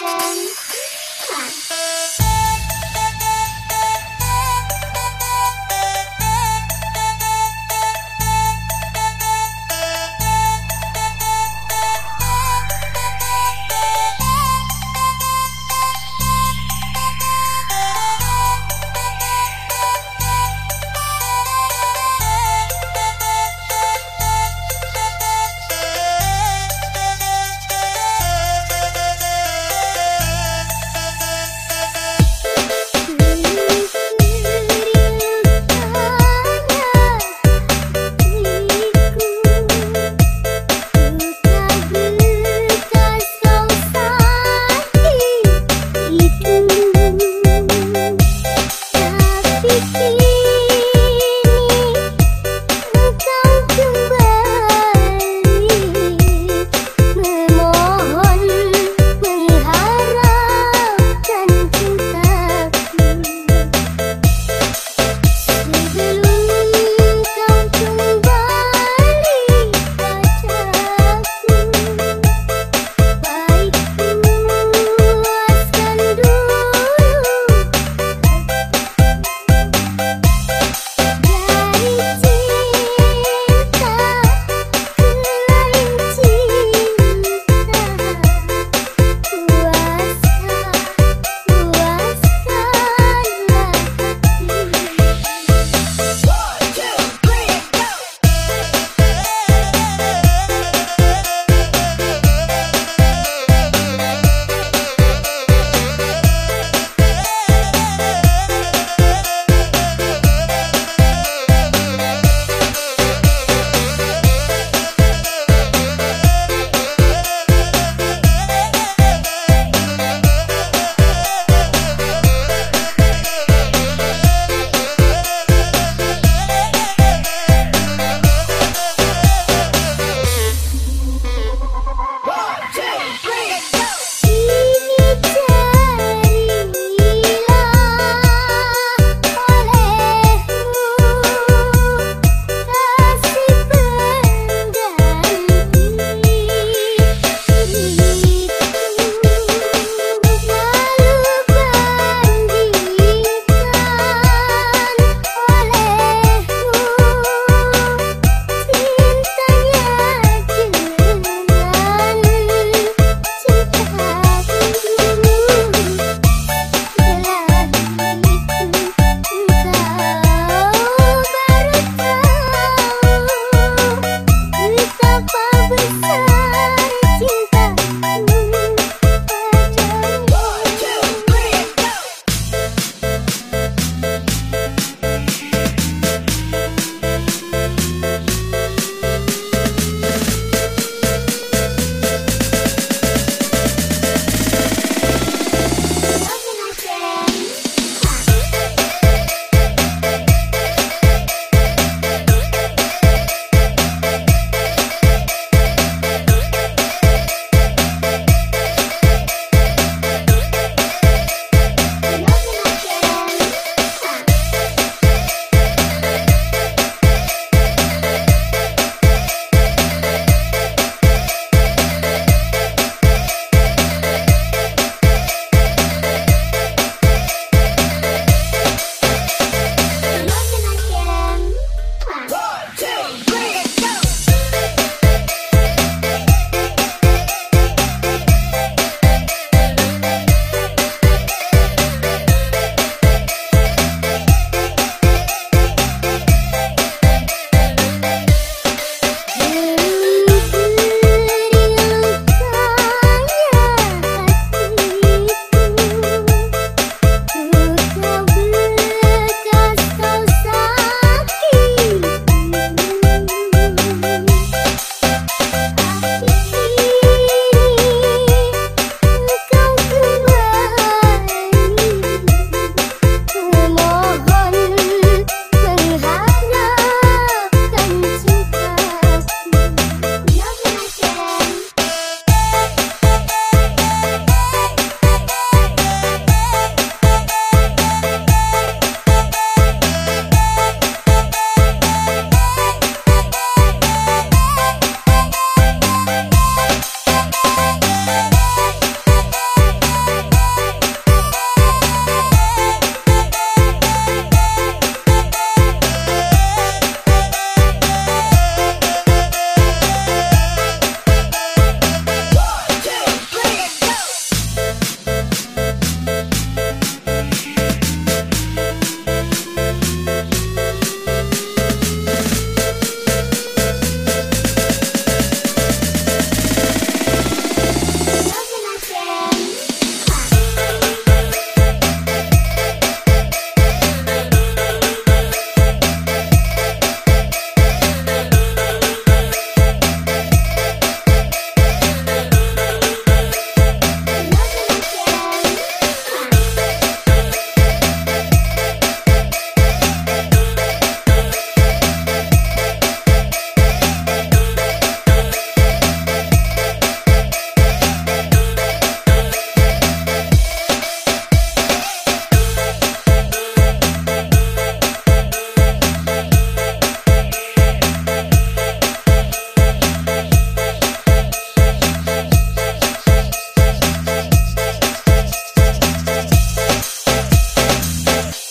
Bye.